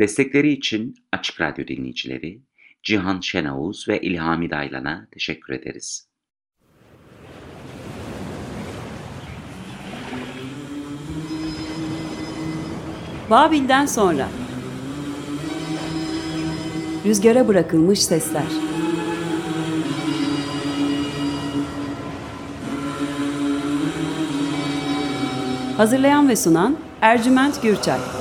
Destekleri için Açık Radyo dinleyicileri Cihan Şenavuz ve İlhami Daylan'a teşekkür ederiz. Babil'den sonra. Rüzgara bırakılmış sesler. Hazırlayan ve sunan Ercüment Gürçay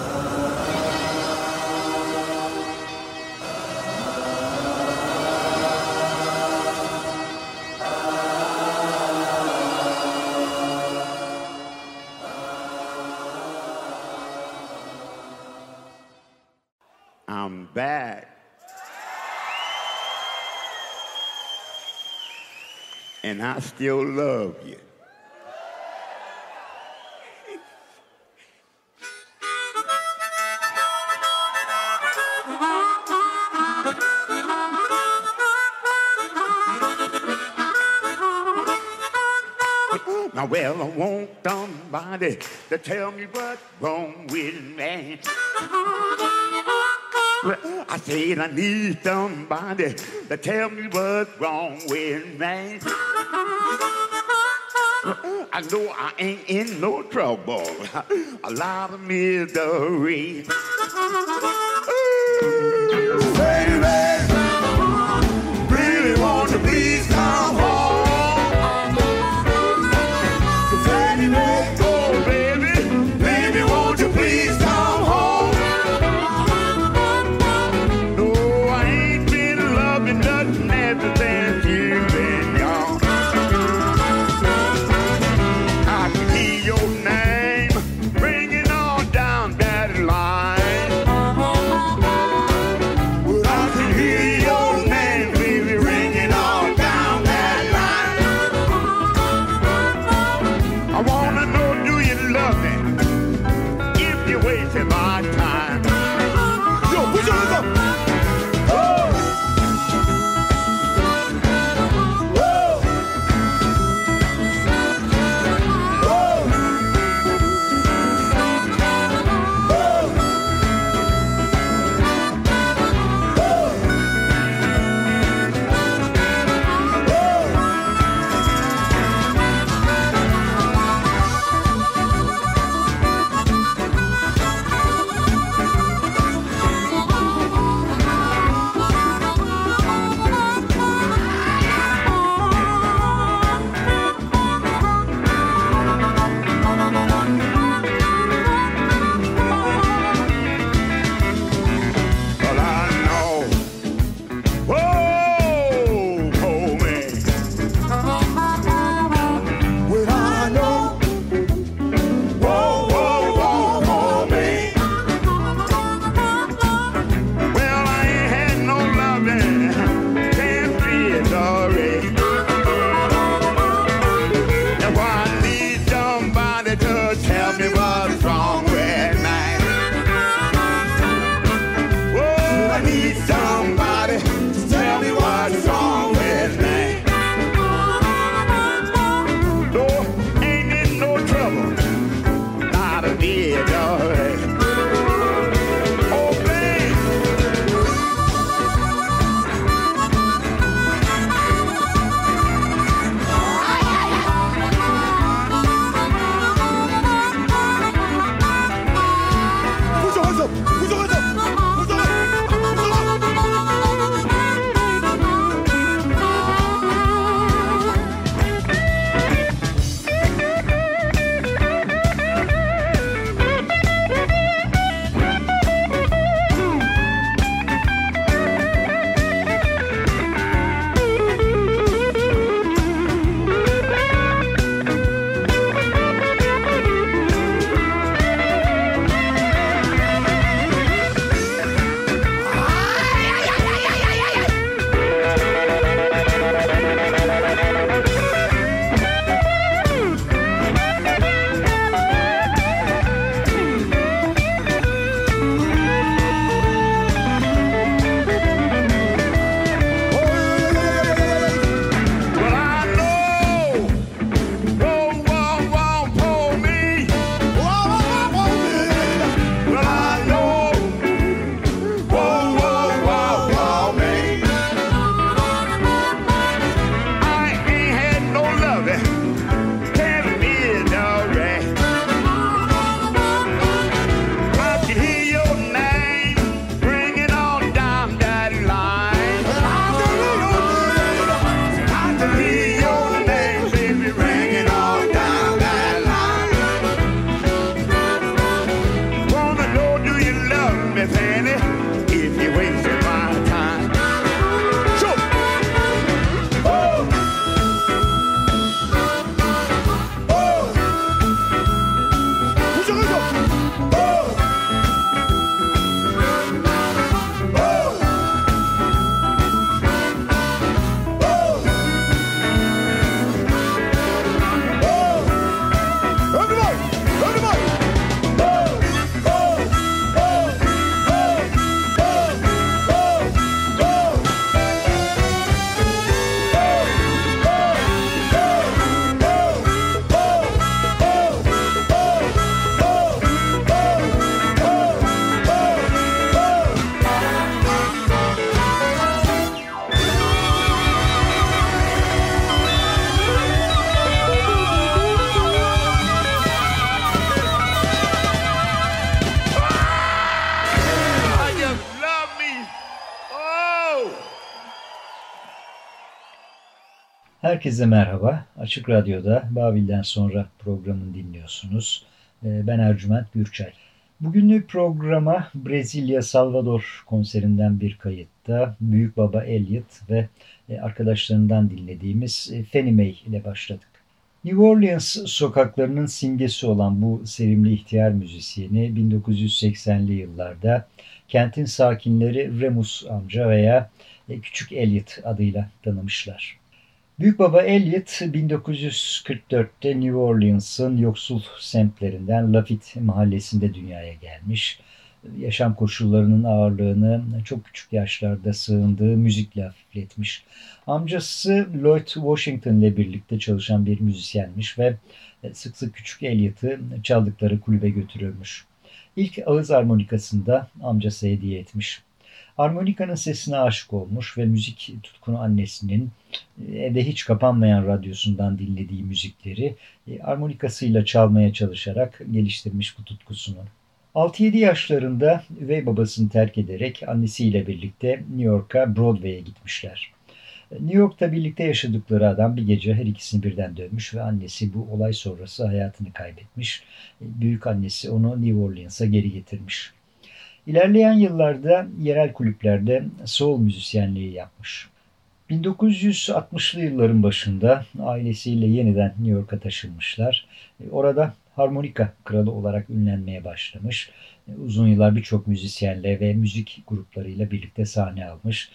still love you. Now, well, I want somebody to tell me what's wrong with me. I said I need somebody to tell me what's wrong with me. I know I ain't in no trouble, a lot of misery. Baby, really want to please come Herkese merhaba. Açık Radyo'da Babil'den sonra programını dinliyorsunuz. Ee, Ben Ercüment Gürçay. Bugünlük programa Brezilya Salvador konserinden bir kayıtta Büyük Baba Elliot ve e, arkadaşlarından dinlediğimiz e, Fannie Mae ile başladık. New Orleans sokaklarının simgesi olan bu sevimli ihtiyar müzisyeni 1980'li yıllarda kentin sakinleri Remus amca veya e, Küçük Elliot adıyla tanımışlar. Büyük Baba Elliot 1944'te New Orleans'ın yoksul semtlerinden Lafitte mahallesinde dünyaya gelmiş. Yaşam koşullarının ağırlığını çok küçük yaşlarda sığındığı müzikle hafifletmiş. Amcası Lloyd Washington ile birlikte çalışan bir müzisyenmiş ve sık sık küçük Elliot'ı çaldıkları kulübe götürürmüş. İlk ağız armonikasında amcası hediye etmiş. Armonikanın sesine aşık olmuş ve müzik tutkunu annesinin e, evde hiç kapanmayan radyosundan dinlediği müzikleri e, armonikasıyla çalmaya çalışarak geliştirmiş bu tutkusunu. 6-7 yaşlarında üvey babasını terk ederek annesiyle birlikte New York'a Broadway'e gitmişler. New York'ta birlikte yaşadıkları adam bir gece her ikisini birden dövmüş ve annesi bu olay sonrası hayatını kaybetmiş. Büyük annesi onu New Orleans'a geri getirmiş. İlerleyen yıllarda yerel kulüplerde soul müzisyenliği yapmış. 1960'lı yılların başında ailesiyle yeniden New York'a taşınmışlar. Orada harmonika kralı olarak ünlenmeye başlamış. Uzun yıllar birçok müzisyenle ve müzik gruplarıyla birlikte sahne almış.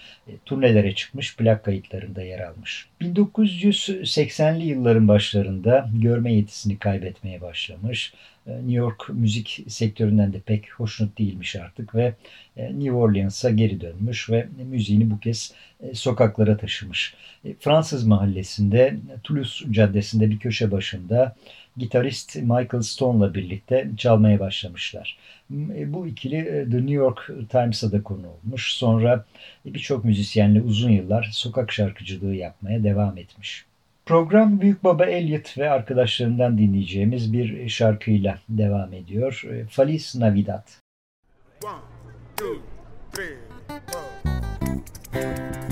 Turnelere çıkmış, plak kayıtlarında yer almış. 1980'li yılların başlarında görme yetisini kaybetmeye başlamış. New York müzik sektöründen de pek hoşnut değilmiş artık ve New Orleans'a geri dönmüş ve müziğini bu kez sokaklara taşımış. Fransız mahallesinde Toulouse Caddesi'nde bir köşe başında gitarist Michael Stone'la birlikte çalmaya başlamışlar. Bu ikili The New York Times'a da konu olmuş. Sonra birçok müzisyenle uzun yıllar sokak şarkıcılığı yapmaya devam etmiş. Program Büyük Baba Elliot ve arkadaşlarından dinleyeceğimiz bir şarkıyla devam ediyor. Feliz Navidad. One, two, three, four.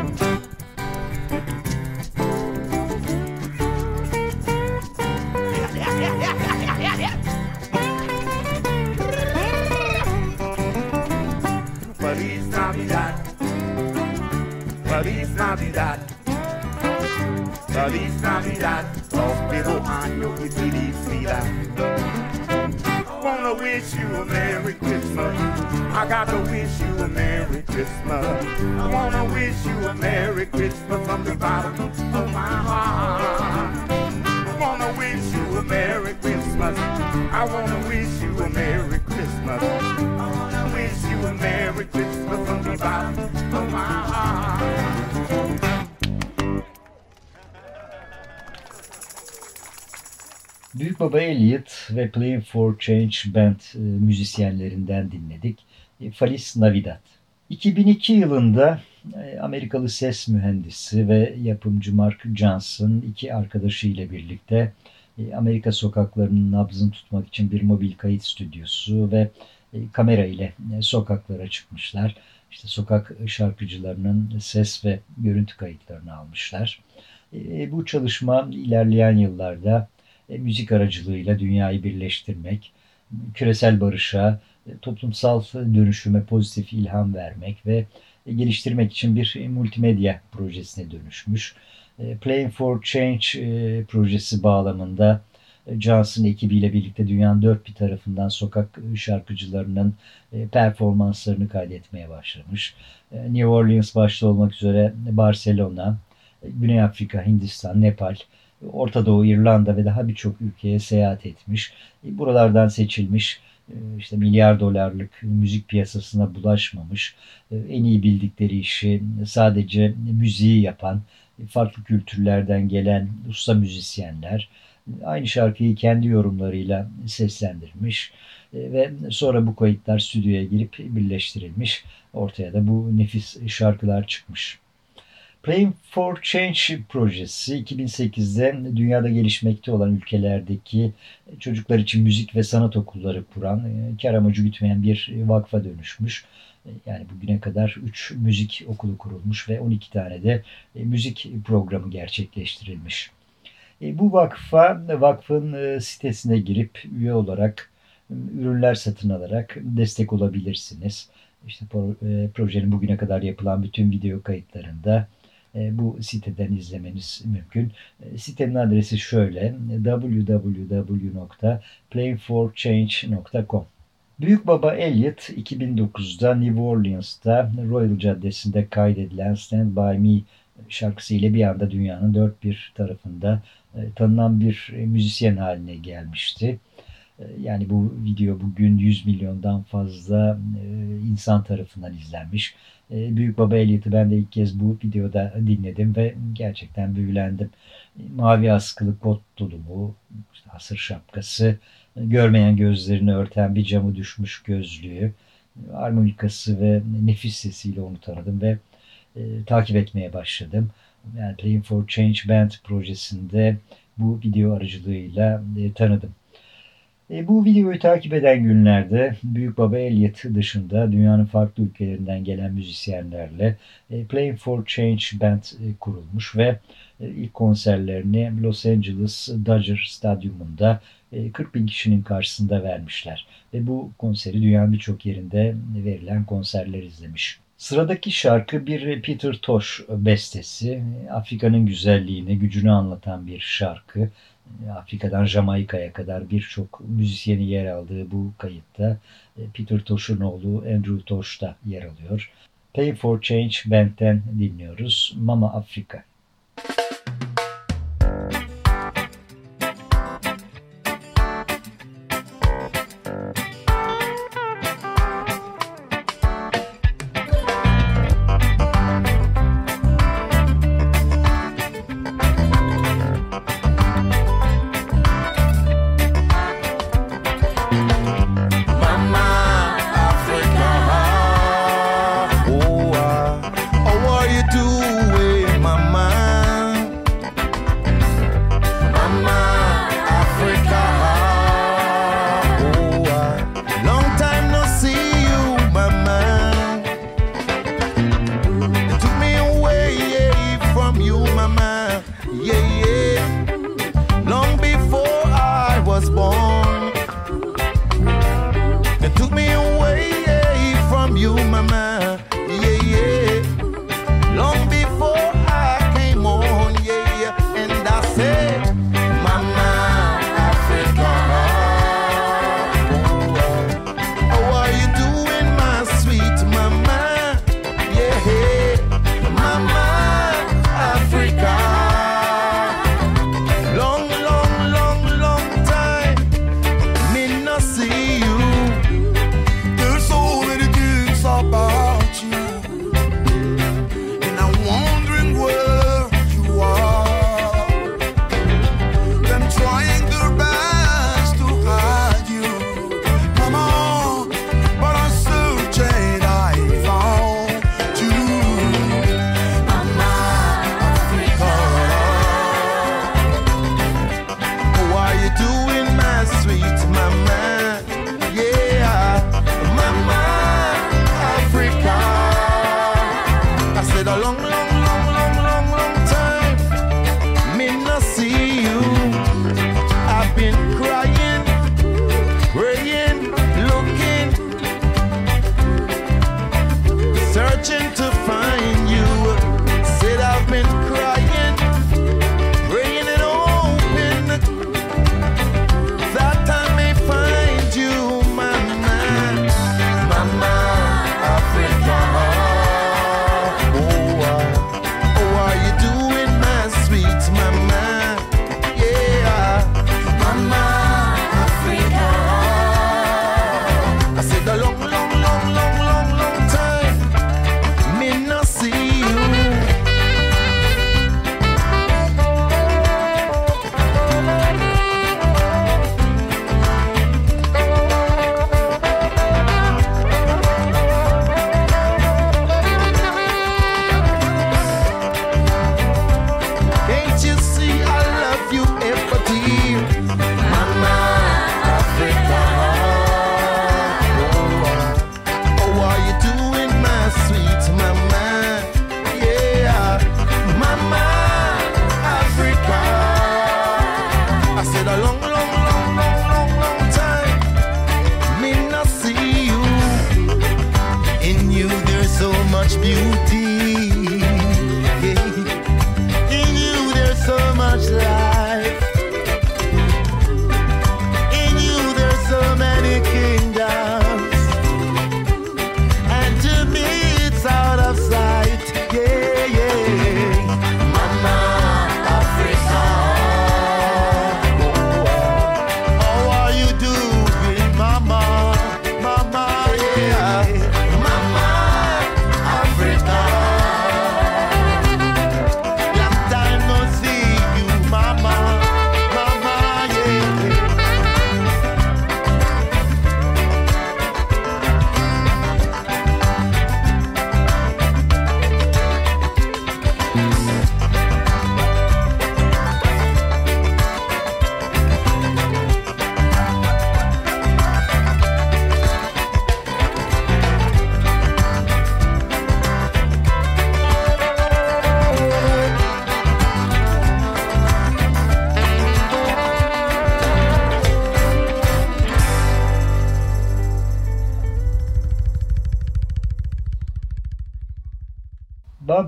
Navidad. Feliz Navidad. Próspero año y felicidad. Wanna wish you a Merry Christmas. I got to wish you a Merry Christmas. I wanna wish you a Merry Christmas from the bottom of my heart. I wanna wish you a Merry Christmas. I wanna wish you a Merry Christmas. I wanna wish you a Merry Christmas from the bottom of my heart. Büyük Baba Elliot ve Playing for Change Band e, müzisyenlerinden dinledik. E, Feliz Navidad. 2002 yılında e, Amerikalı ses mühendisi ve yapımcı Mark Johnson iki arkadaşı ile birlikte Amerika sokaklarının nabzını tutmak için bir mobil kayıt stüdyosu ve kamera ile sokaklara çıkmışlar. İşte sokak şarkıcılarının ses ve görüntü kayıtlarını almışlar. Bu çalışma ilerleyen yıllarda müzik aracılığıyla dünyayı birleştirmek, küresel barışa, e, toplumsal dönüşüme pozitif ilham vermek ve e, geliştirmek için bir multimedya projesine dönüşmüş. Playing for Change projesi bağlamında Johnson ekibiyle birlikte dünyanın dört bir tarafından sokak şarkıcılarının performanslarını kaydetmeye başlamış. New Orleans başta olmak üzere Barcelona, Güney Afrika, Hindistan, Nepal, Orta Doğu, İrlanda ve daha birçok ülkeye seyahat etmiş. E, buralardan seçilmiş e, işte milyar dolarlık müzik piyasasına bulaşmamış, e, en iyi bildikleri işi sadece müziği yapan, farklı kültürlerden gelen usta müzisyenler aynı şarkıyı kendi yorumlarıyla seslendirmiş ve sonra bu kayıtlar stüdyoya girip birleştirilmiş. Ortaya da bu nefis şarkılar çıkmış. Playing for Change projesi 2008'de dünyada gelişmekte olan ülkelerdeki çocuklar için müzik ve sanat okulları kuran, e, kar amacı gütmeyen bir vakfa dönüşmüş. E, yani bugüne kadar 3 müzik okulu kurulmuş ve 12 tane de e, müzik programı gerçekleştirilmiş. Bu vakfa, vakfın sitesine girip üye olarak ürünler satın alarak destek olabilirsiniz. İşte projenin bugüne kadar yapılan bütün video kayıtlarında bu siteden izlemeniz mümkün. E, sitenin adresi şöyle www.playforchange.com Büyük Baba Elliot 2009'da New Orleans'ta Royal Caddesi'nde kaydedilen Stand By Me şarkısıyla bir anda dünyanın dört bir tarafında e, tanınan bir müzisyen haline gelmişti. Yani bu video bugün 100 milyondan fazla insan tarafından izlenmiş. Ee, Büyük Baba Elliot'ı ben de ilk kez bu videoda dinledim ve gerçekten büyülendim. Mavi askılı kot tulumu, işte hasır şapkası, görmeyen gözlerini örten bir camı düşmüş gözlüğü, armonikası ve nefis sesiyle onu tanıdım ve e, takip etmeye başladım. Yani Playing for Change Band projesinde bu video aracılığıyla e, tanıdım. E, bu videoyu takip eden günlerde Büyük Baba Elliot dışında dünyanın farklı ülkelerinden gelen müzisyenlerle e, Playing for Change Band e, kurulmuş ve e, ilk konserlerini Los Angeles Dodger Stadyumunda e, 40 bin kişinin karşısında vermişler. Ve bu konseri dünyanın birçok yerinde verilen konserler izlemiş. Sıradaki şarkı bir Peter Tosh bestesi. Afrika'nın güzelliğini, gücünü anlatan bir şarkı. Afrika'dan Jamaika'ya kadar birçok müzisyeni yer aldığı bu kayıtta e, Peter Tosh'un oğlu Andrew Tosh da yer alıyor. Pay for Change Band'den dinliyoruz. Mama Afrika.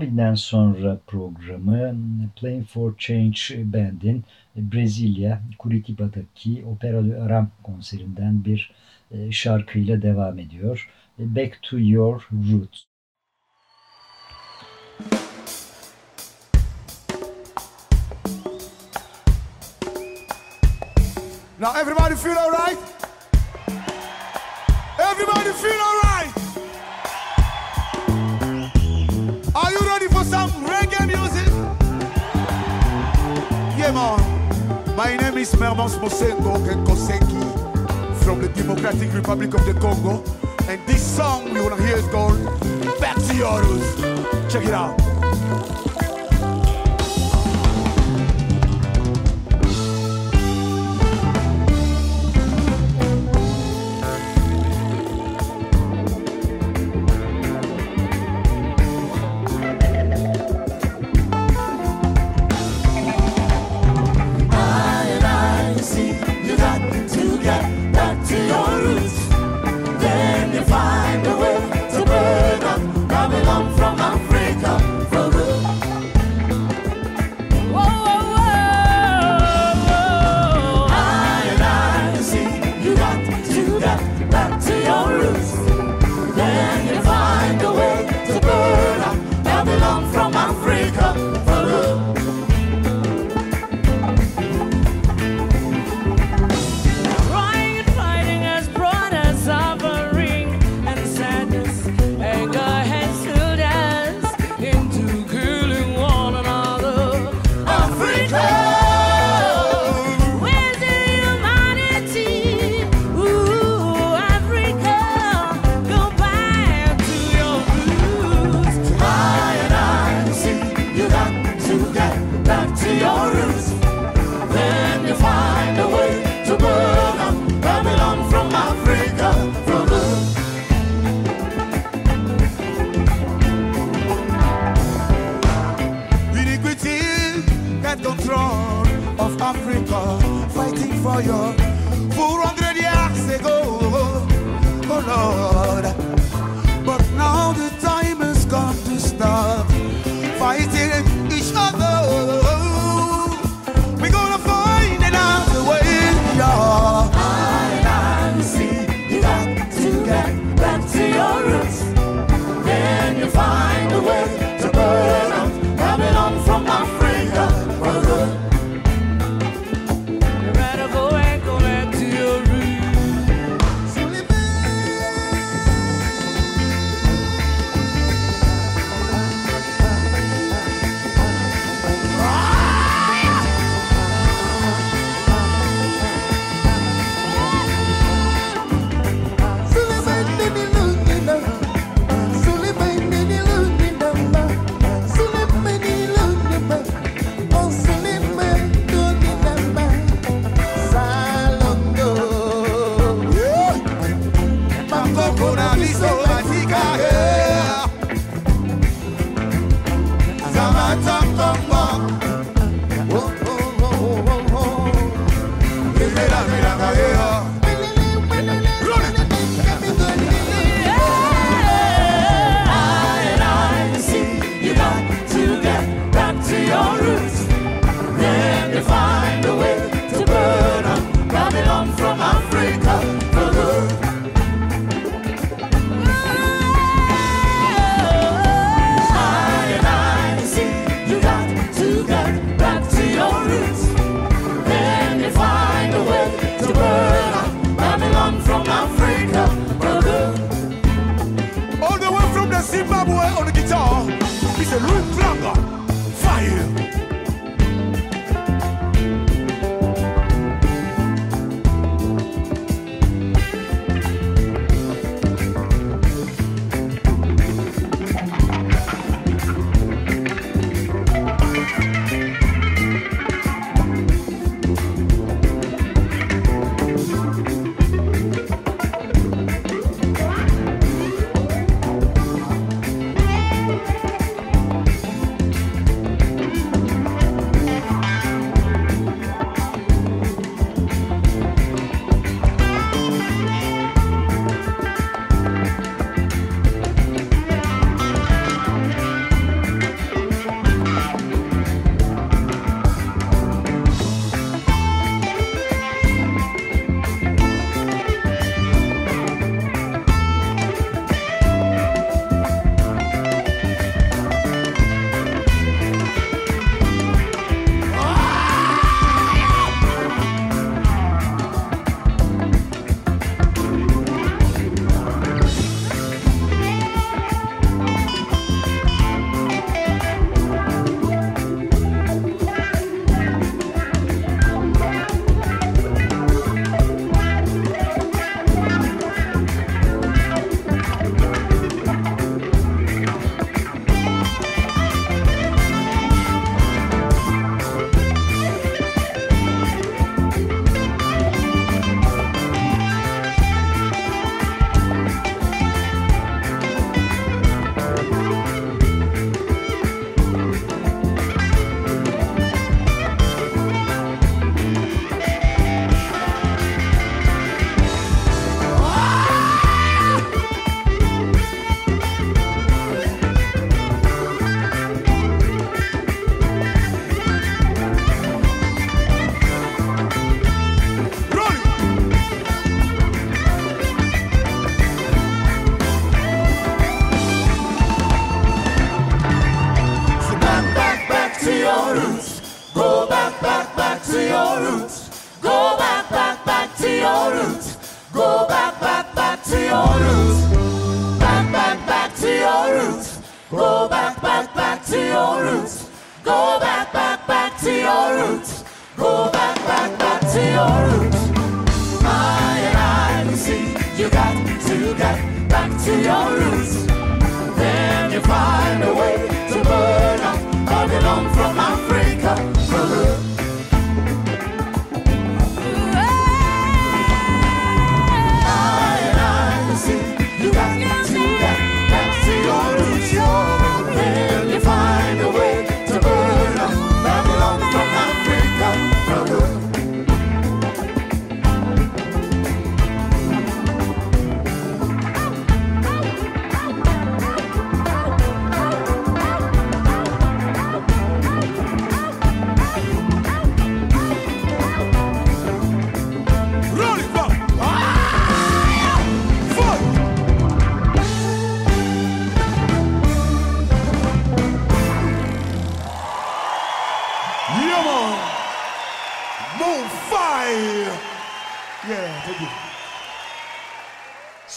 Babil'den sonra programı Playing for Change Band'in Brezilya Curitiba'daki Opera de Aram konserinden bir e, şarkıyla devam ediyor. Back to Your Roots. Now everybody feel alright? Everybody feel alright? My name is Mermons Mosengo Kenkoseki from the Democratic Republic of the Congo. And this song we wanna hear is called Back to Check it out. the time. boy on the guitar, Mr. Louis Flanga.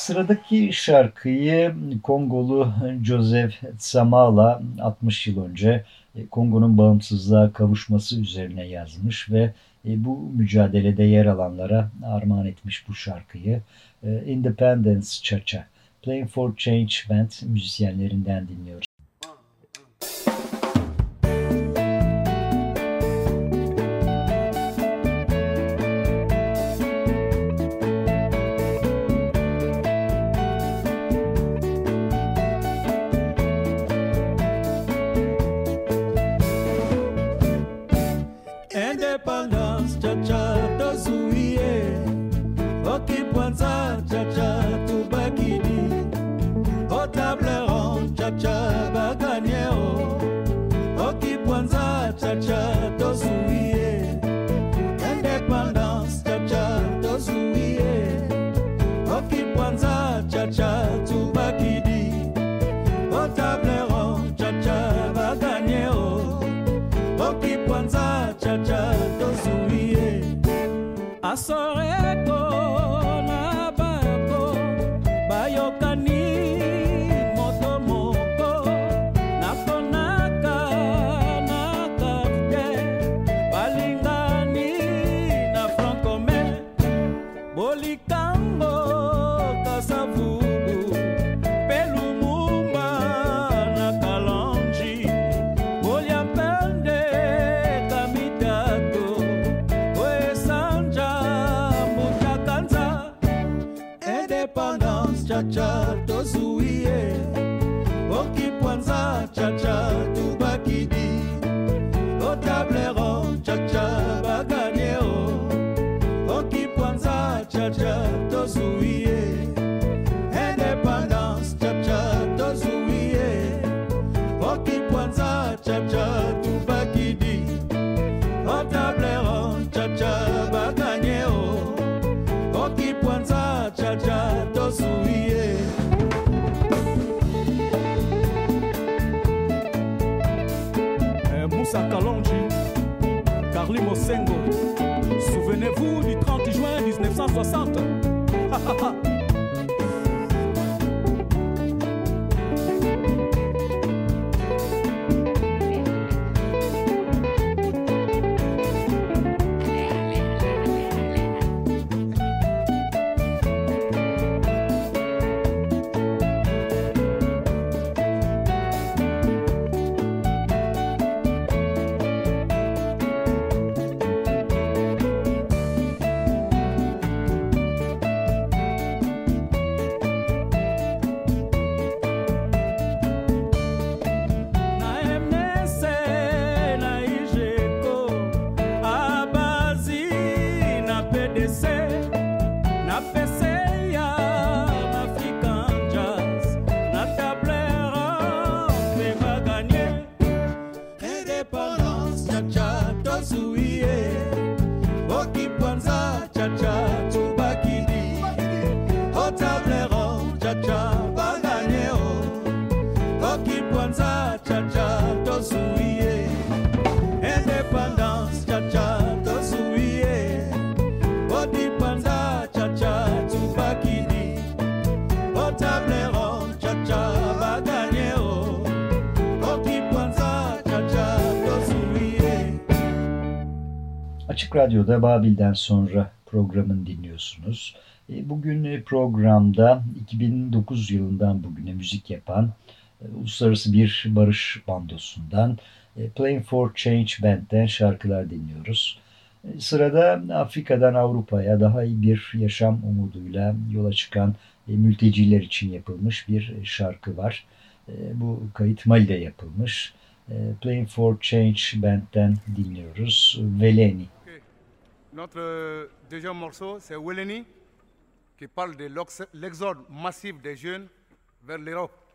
Sıradaki şarkıyı Kongolu Joseph Tsamala 60 yıl önce e, Kongo'nun bağımsızlığa kavuşması üzerine yazmış ve e, bu mücadelede yer alanlara armağan etmiş bu şarkıyı. E, Independence Cha Cha, Playing for Change Band müzisyenlerinden dinliyoruz. Açık Radyo'da Babil'den sonra programın dinliyorsunuz. E, bugün e, programda 2009 yılından bugüne müzik yapan e, uluslararası bir barış bandosundan Playing for Change Band'den şarkılar dinliyoruz. Sırada Afrika'dan Avrupa'ya daha iyi bir yaşam umuduyla yola çıkan mülteciler için yapılmış bir şarkı var. Bu kayıt Mali'de yapılmış. Playing for Change Band'den dinliyoruz. Veleni. Notre deuxième morceau, c'est Weleni, qui parle de l'exode massif des jeunes vers l'Europe.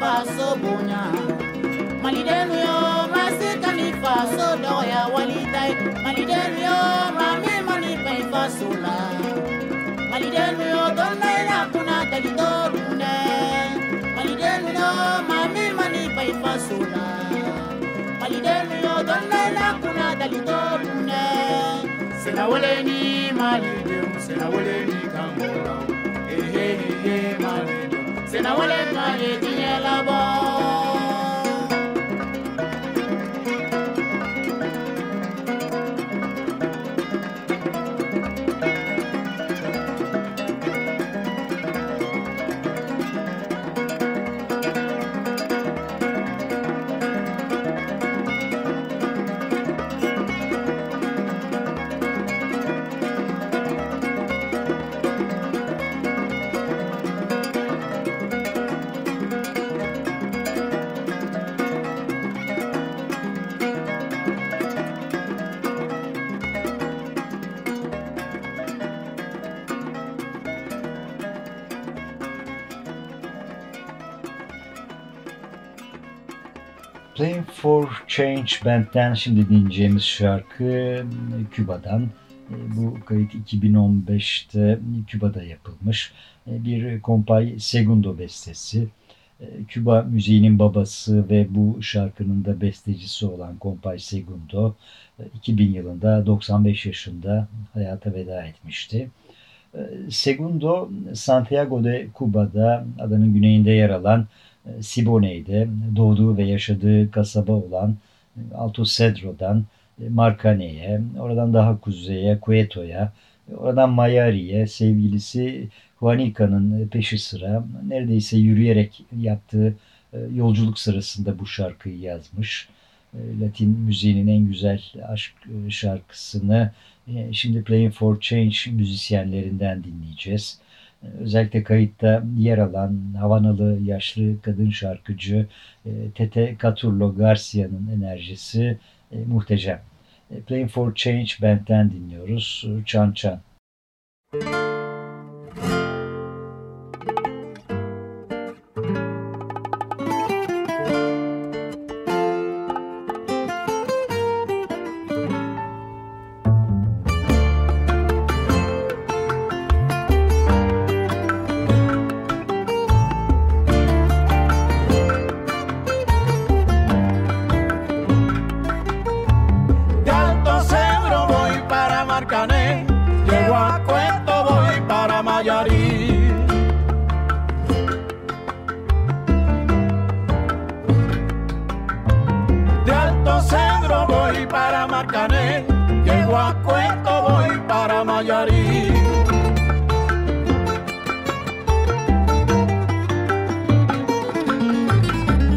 faso bonya. Maliden yo masika ni faso dɔgɔya walita. Ye maliden yo mami min ma ni faso la. Maliden yo dɔnna i la kunna dali dɔ dundɛ maliden yo mami min ma ni ba i faso la. Maliden yo dɔnna i la kunna dali dɔ dundɛ sɛnɛwale ni malidenw sɛnɛwale ni kanbɔlaw ehehe mali. Sina wale ma ye diɲɛ labɔ Change Band'den şimdi dinleyeceğimiz şarkı Küba'dan. E, Bu kayıt 2015'te Küba'da yapılmış. E, Bir Compay Segundo bestesi. E, Küba müziğinin babası ve bu şarkının da bestecisi olan Compay Segundo e, 2000 yılında 95 yaşında hayata veda etmişti. E, Segundo Santiago de Cuba'da adanın güneyinde yer alan e, Sibone'de doğduğu ve yaşadığı kasaba olan e, Alto Cedro'dan e, Marcane'ye, oradan daha kuzeye, Cueto'ya, oradan Mayari'ye, sevgilisi Juanica'nın peşi sıra neredeyse yürüyerek yaptığı yolculuk sırasında bu şarkıyı yazmış. Latin müziğinin en güzel aşk şarkısını şimdi Playing for Change müzisyenlerinden dinleyeceğiz. Özellikle kayıtta yer alan Havanalı yaşlı kadın şarkıcı e, Tete Caturlo Garcia'nın enerjisi e, muhteşem. E, Playing for Change Band'den dinliyoruz. Çan Çan. De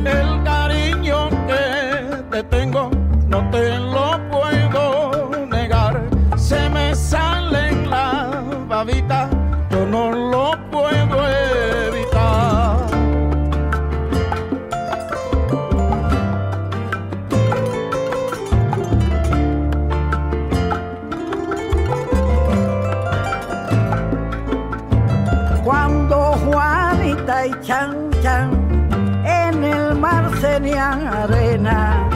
El cariño que te tengo arena,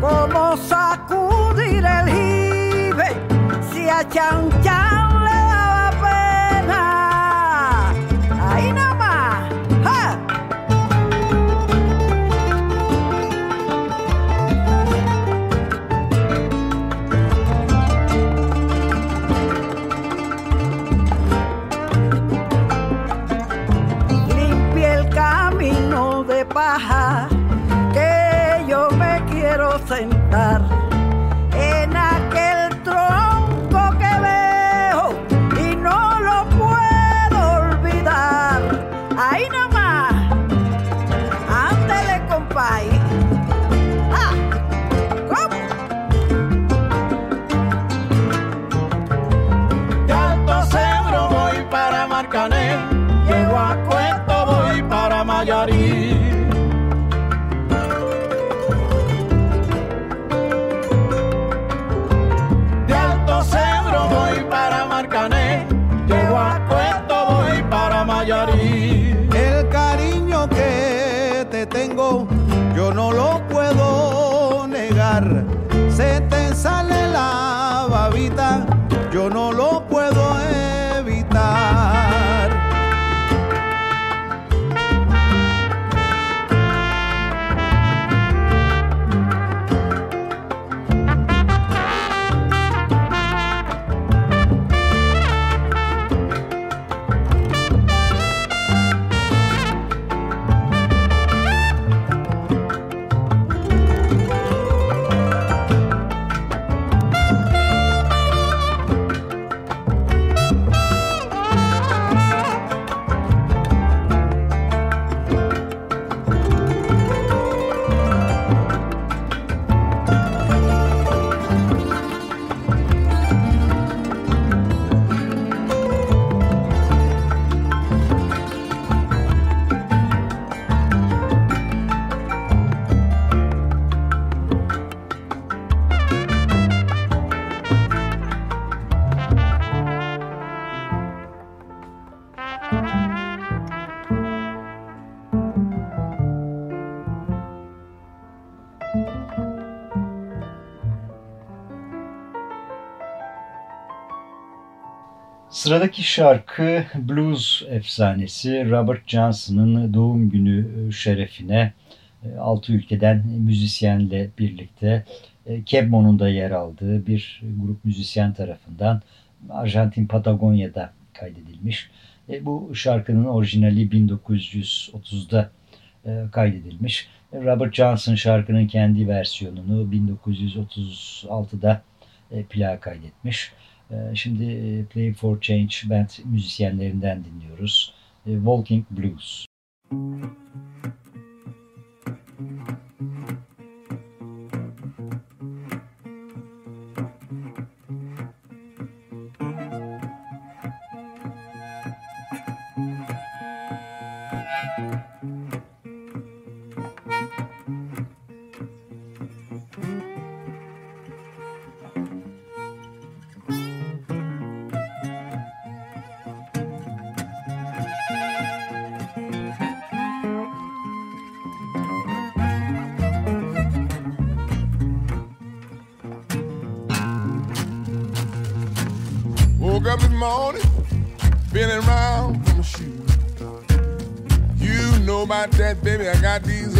como sacudir el jibe si a Marcané, Sıradaki şarkı blues efsanesi Robert Johnson'ın doğum günü e, şerefine e, 6 ülkeden müzisyenle birlikte e, Kebmon'un da yer aldığı bir grup müzisyen tarafından Arjantin Patagonya'da kaydedilmiş. Bu şarkının orijinali 1930'da kaydedilmiş. Robert Johnson şarkının kendi versiyonunu 1936'da plağa kaydetmiş. Ee, şimdi e, Play for Change Band müzisyenlerinden dinliyoruz. E, Walking Blues. Thank you. these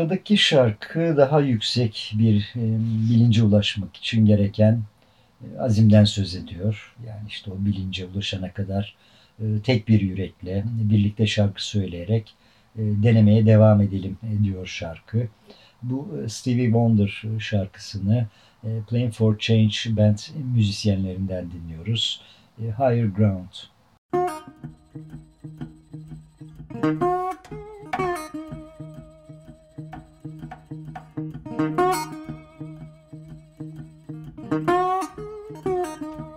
Sıradaki şarkı daha yüksek bir e, bilince ulaşmak için gereken e, azimden söz ediyor. Yani işte o bilince ulaşana kadar e, tek bir yürekle birlikte şarkı söyleyerek e, denemeye devam edelim e, diyor şarkı. Bu e, Stevie Wonder şarkısını e, Playing for Change band müzisyenlerinden dinliyoruz. E, Higher Ground. Thank you. Thank you.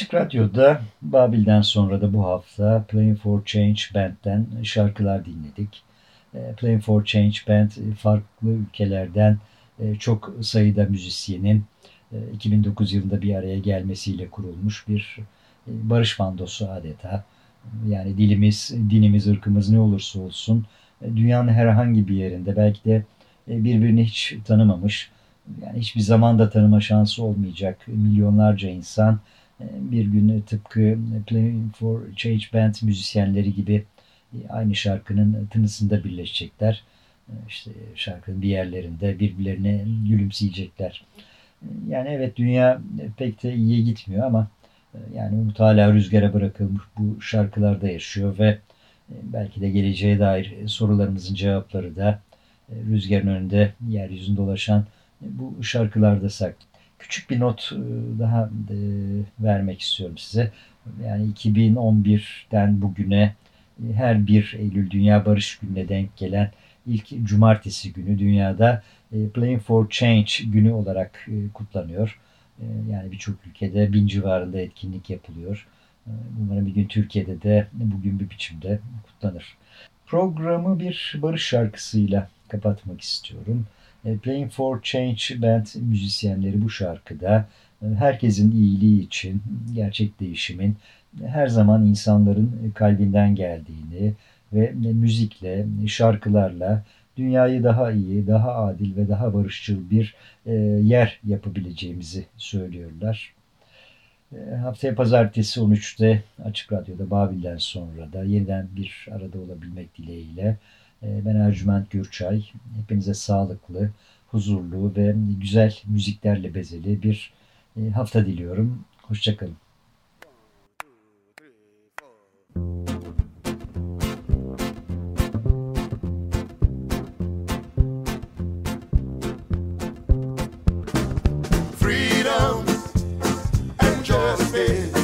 Açık Radyo'da Babil'den sonra da bu hafta Playing for Change Band'den şarkılar dinledik. E, Playing for Change Band e, farklı ülkelerden e, çok sayıda müzisyenin e, 2009 yılında bir araya gelmesiyle kurulmuş bir e, barış bandosu adeta. Yani dilimiz, dinimiz, ırkımız ne olursa olsun e, dünyanın herhangi bir yerinde belki de e, birbirini hiç tanımamış, yani hiçbir zaman da tanıma şansı olmayacak milyonlarca insan e, bir gün tıpkı Playing for Change Band müzisyenleri gibi e, aynı şarkının tınısında birleşecekler. E, İşte şarkının bir yerlerinde birbirlerine gülümseyecekler. E, Yani evet dünya pek de iyiye gitmiyor ama e, yani umut hala rüzgara bırakılmış bu şarkılarda yaşıyor ve e, belki de geleceğe dair sorularımızın cevapları da rüzgarın önünde yeryüzünde dolaşan bu şarkılarda saklı. Küçük bir not e, daha e, vermek istiyorum size. Yani 2011'den bugüne e, her 1 Eylül Dünya Barış Günü'ne denk gelen ilk cumartesi günü dünyada Playing for Change günü olarak kutlanıyor. Yani birçok ülkede bin civarında etkinlik yapılıyor. Umarım bir gün Türkiye'de de bugün bir biçimde kutlanır. Programı bir barış şarkısıyla kapatmak istiyorum. E, Playing for Change Band müzisyenleri bu şarkıda e, herkesin iyiliği için gerçek değişimin her zaman insanların kalbinden geldiğini ve müzikle, şarkılarla dünyayı daha iyi, daha adil ve daha barışçıl bir e, yer yapabileceğimizi söylüyorlar. E, Haftaya pazartesi 13'te Açık Radyo'da Babil'den sonra da yeniden bir arada olabilmek dileğiyle e, ee, ben Ercüment Gürçay. Hepinize sağlıklı, huzurlu ve güzel müziklerle bezeli bir e, hafta diliyorum. Hoşçakalın. Freedom and justice.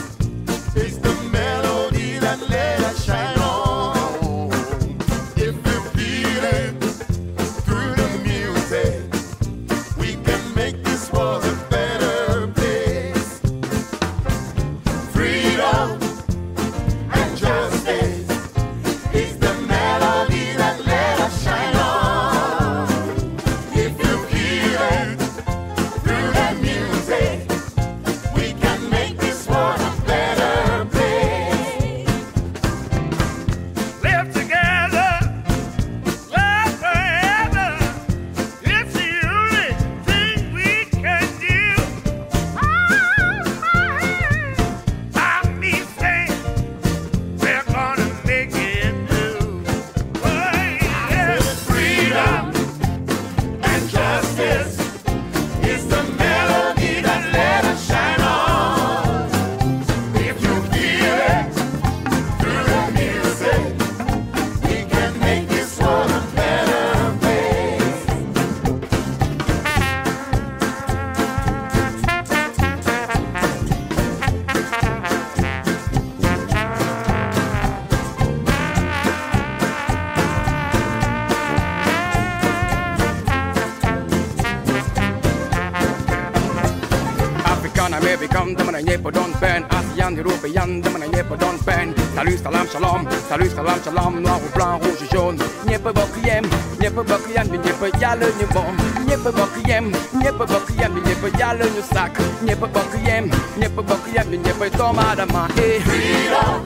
salut, salam, salam, noir ou blanc, rouge et jaune. Nyep bokriem, nyep bokriem, nyep yale ni bon. Nyep bokriem, yale ni sac. Nyep bokriem, nyep bokriem, nyep tomadama. Eh, freedom.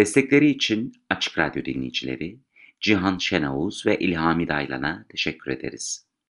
Destekleri için Açık Radyo dinleyicileri Cihan Şenavuz ve İlhami Daylan'a teşekkür ederiz.